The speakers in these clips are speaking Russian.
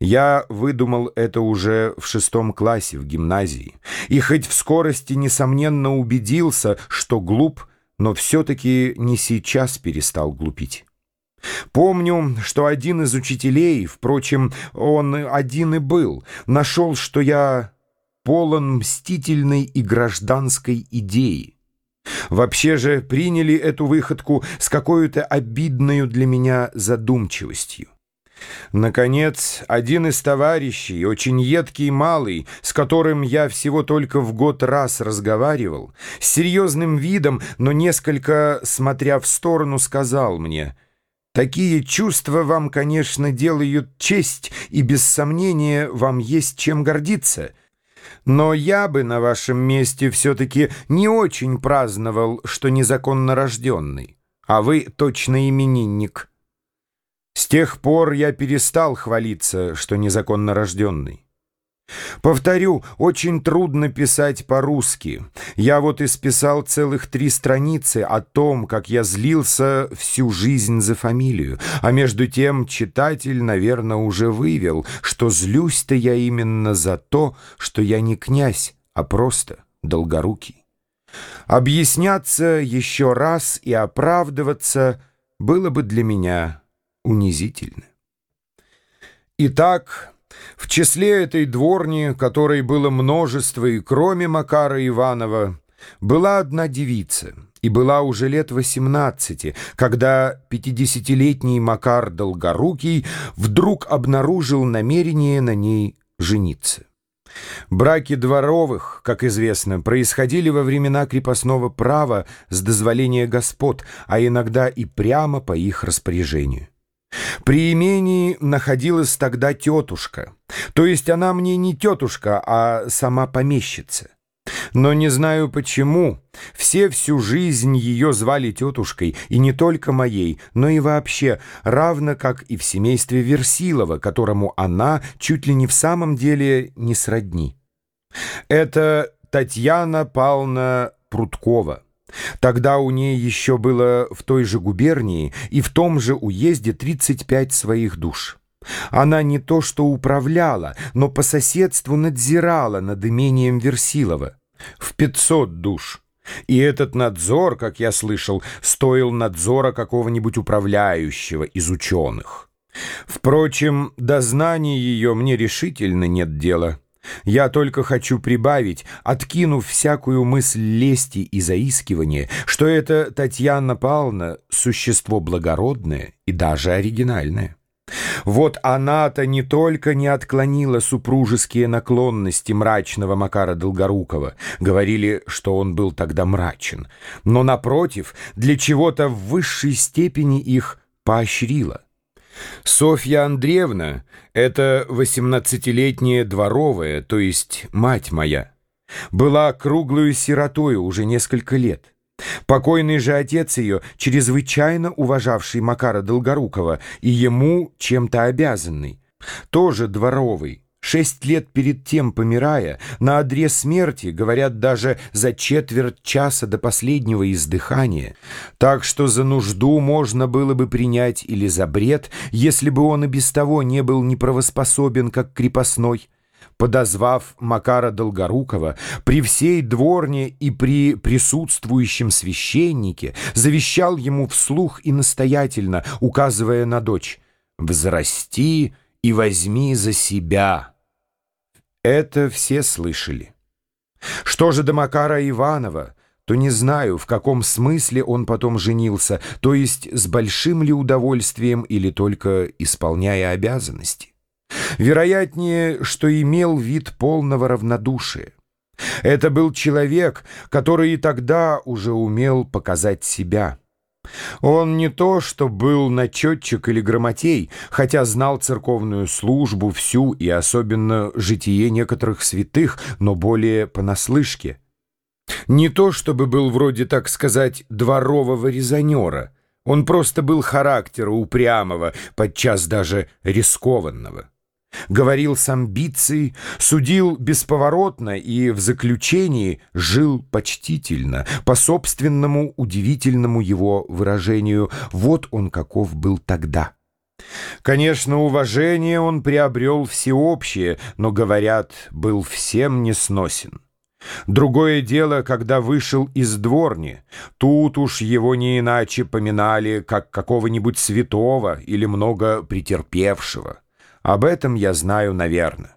Я выдумал это уже в шестом классе в гимназии, и хоть в скорости, несомненно, убедился, что глуп, но все-таки не сейчас перестал глупить. Помню, что один из учителей, впрочем, он один и был, нашел, что я полон мстительной и гражданской идеи. Вообще же приняли эту выходку с какой-то обидною для меня задумчивостью. Наконец, один из товарищей, очень едкий малый, с которым я всего только в год раз разговаривал, с серьезным видом, но несколько смотря в сторону, сказал мне, «Такие чувства вам, конечно, делают честь, и без сомнения вам есть чем гордиться». Но я бы на вашем месте все-таки не очень праздновал, что незаконно рожденный, а вы точно именинник». С тех пор я перестал хвалиться, что незаконно рожденный. Повторю, очень трудно писать по-русски. Я вот исписал целых три страницы о том, как я злился всю жизнь за фамилию, а между тем читатель, наверное, уже вывел, что злюсь-то я именно за то, что я не князь, а просто долгорукий. Объясняться еще раз и оправдываться было бы для меня унизительны. Итак, в числе этой дворни, которой было множество и кроме Макара Иванова, была одна девица, и была уже лет восемнадцати, когда пятидесятилетний Макар Долгорукий вдруг обнаружил намерение на ней жениться. Браки дворовых, как известно, происходили во времена крепостного права с дозволения господ, а иногда и прямо по их распоряжению. При имении находилась тогда тетушка, то есть она мне не тетушка, а сама помещица. Но не знаю почему, все всю жизнь ее звали тетушкой, и не только моей, но и вообще, равно как и в семействе Версилова, которому она чуть ли не в самом деле не сродни. Это Татьяна Павловна Пруткова. Тогда у ней еще было в той же губернии и в том же уезде 35 своих душ. Она не то что управляла, но по соседству надзирала над имением Версилова в 500 душ. И этот надзор, как я слышал, стоил надзора какого-нибудь управляющего из ученых. Впрочем, до знаний ее мне решительно нет дела. Я только хочу прибавить, откинув всякую мысль лести и заискивания, что это Татьяна Павловна — существо благородное и даже оригинальное. Вот она-то не только не отклонила супружеские наклонности мрачного Макара Долгорукова, говорили, что он был тогда мрачен, но, напротив, для чего-то в высшей степени их поощрила. Софья Андреевна — это восемнадцатилетняя дворовая, то есть мать моя. Была круглую сиротой уже несколько лет. Покойный же отец ее, чрезвычайно уважавший Макара Долгорукова и ему чем-то обязанный, тоже дворовый, Шесть лет перед тем, помирая, на одре смерти, говорят, даже за четверть часа до последнего издыхания. Так что за нужду можно было бы принять или за бред, если бы он и без того не был неправоспособен, как крепостной. Подозвав Макара Долгорукова, при всей дворне и при присутствующем священнике завещал ему вслух и настоятельно, указывая на дочь «Взрасти и возьми за себя». Это все слышали. Что же до Макара Иванова, то не знаю, в каком смысле он потом женился, то есть с большим ли удовольствием или только исполняя обязанности. Вероятнее, что имел вид полного равнодушия. Это был человек, который и тогда уже умел показать себя. Он не то, что был начетчик или грамотей, хотя знал церковную службу всю и особенно житие некоторых святых, но более понаслышке. Не то, чтобы был вроде, так сказать, дворового резонера. Он просто был характера упрямого, подчас даже рискованного говорил с амбицией, судил бесповоротно и в заключении жил почтительно, по собственному удивительному его выражению «вот он каков был тогда». Конечно, уважение он приобрел всеобщее, но, говорят, был всем несносен. Другое дело, когда вышел из дворни. Тут уж его не иначе поминали, как какого-нибудь святого или много претерпевшего. Об этом я знаю, наверное.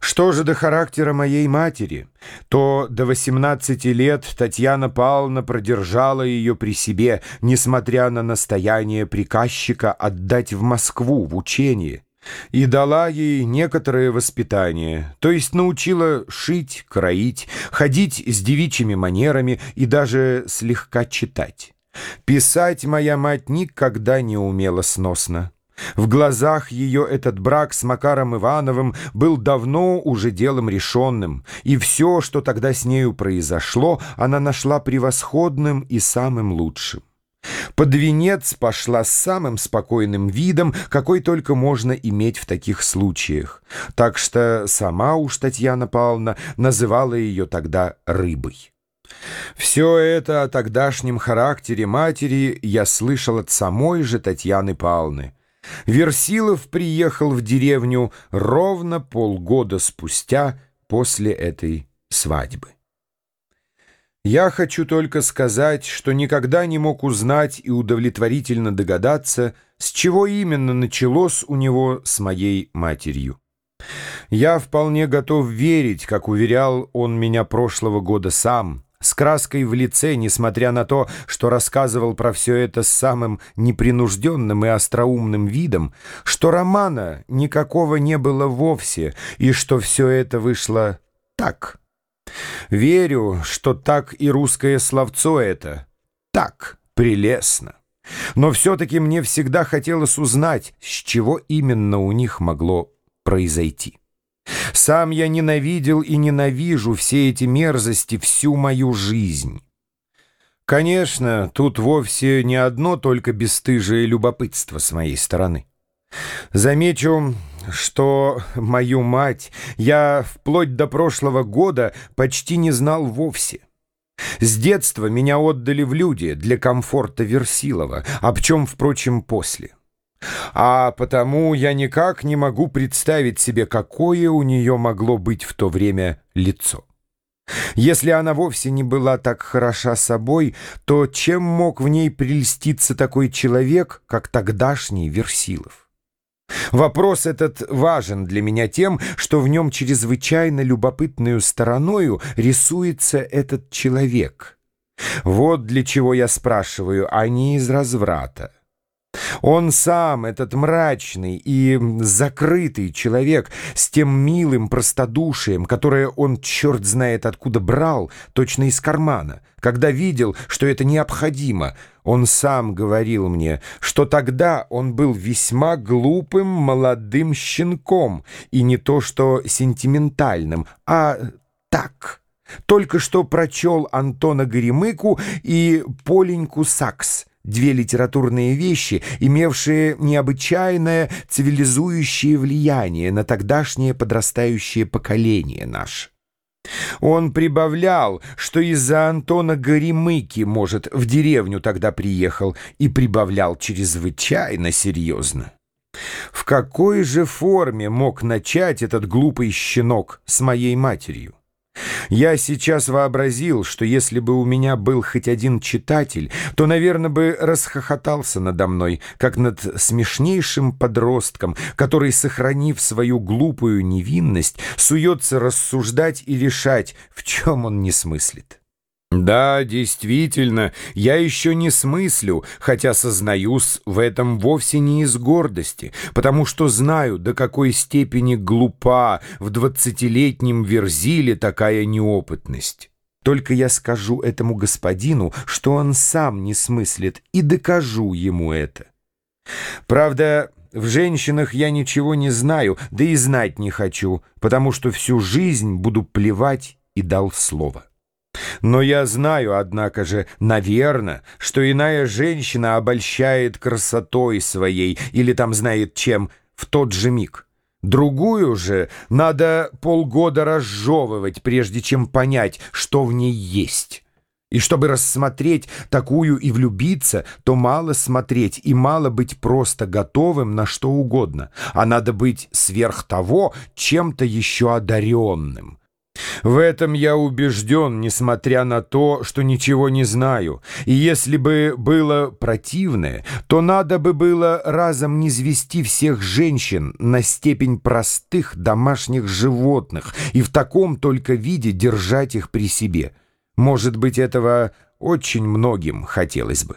Что же до характера моей матери, то до 18 лет Татьяна Павловна продержала ее при себе, несмотря на настояние приказчика отдать в Москву в учение, и дала ей некоторое воспитание, то есть научила шить, кроить, ходить с девичьими манерами и даже слегка читать. Писать моя мать никогда не умела сносно. В глазах ее этот брак с Макаром Ивановым был давно уже делом решенным, и все, что тогда с нею произошло, она нашла превосходным и самым лучшим. Под венец пошла с самым спокойным видом, какой только можно иметь в таких случаях. Так что сама уж Татьяна Павловна называла ее тогда «рыбой». Все это о тогдашнем характере матери я слышал от самой же Татьяны Павловны. Версилов приехал в деревню ровно полгода спустя после этой свадьбы. Я хочу только сказать, что никогда не мог узнать и удовлетворительно догадаться, с чего именно началось у него с моей матерью. Я вполне готов верить, как уверял он меня прошлого года сам, с краской в лице, несмотря на то, что рассказывал про все это с самым непринужденным и остроумным видом, что романа никакого не было вовсе, и что все это вышло так. Верю, что так и русское словцо это. Так, прелестно. Но все-таки мне всегда хотелось узнать, с чего именно у них могло произойти. Сам я ненавидел и ненавижу все эти мерзости всю мою жизнь. Конечно, тут вовсе не одно только бесстыжее любопытство с моей стороны. Замечу, что мою мать я вплоть до прошлого года почти не знал вовсе. С детства меня отдали в люди для комфорта Версилова, об чем, впрочем, после. А потому я никак не могу представить себе, какое у нее могло быть в то время лицо. Если она вовсе не была так хороша собой, то чем мог в ней прельститься такой человек, как тогдашний Версилов? Вопрос этот важен для меня тем, что в нем чрезвычайно любопытную стороною рисуется этот человек. Вот для чего я спрашиваю, а не из разврата. Он сам, этот мрачный и закрытый человек, с тем милым простодушием, которое он, черт знает откуда, брал, точно из кармана, когда видел, что это необходимо, он сам говорил мне, что тогда он был весьма глупым молодым щенком, и не то что сентиментальным, а так. Только что прочел Антона Горемыку и Поленьку Сакс — две литературные вещи, имевшие необычайное цивилизующее влияние на тогдашнее подрастающее поколение наше. Он прибавлял, что из-за Антона Горемыки, может, в деревню тогда приехал, и прибавлял чрезвычайно серьезно. В какой же форме мог начать этот глупый щенок с моей матерью? Я сейчас вообразил, что если бы у меня был хоть один читатель, то, наверное, бы расхохотался надо мной, как над смешнейшим подростком, который, сохранив свою глупую невинность, суется рассуждать и решать, в чем он не смыслит. Да, действительно, я еще не смыслю, хотя сознаюсь в этом вовсе не из гордости, потому что знаю, до какой степени глупа в двадцатилетнем Верзиле такая неопытность. Только я скажу этому господину, что он сам не смыслит, и докажу ему это. Правда, в женщинах я ничего не знаю, да и знать не хочу, потому что всю жизнь буду плевать и дал слово. Но я знаю, однако же, наверное, что иная женщина обольщает красотой своей или там знает чем в тот же миг. Другую же надо полгода разжевывать, прежде чем понять, что в ней есть. И чтобы рассмотреть такую и влюбиться, то мало смотреть и мало быть просто готовым на что угодно, а надо быть сверх того чем-то еще одаренным. В этом я убежден, несмотря на то, что ничего не знаю. И если бы было противное, то надо бы было разом низвести всех женщин на степень простых домашних животных и в таком только виде держать их при себе. Может быть, этого очень многим хотелось бы.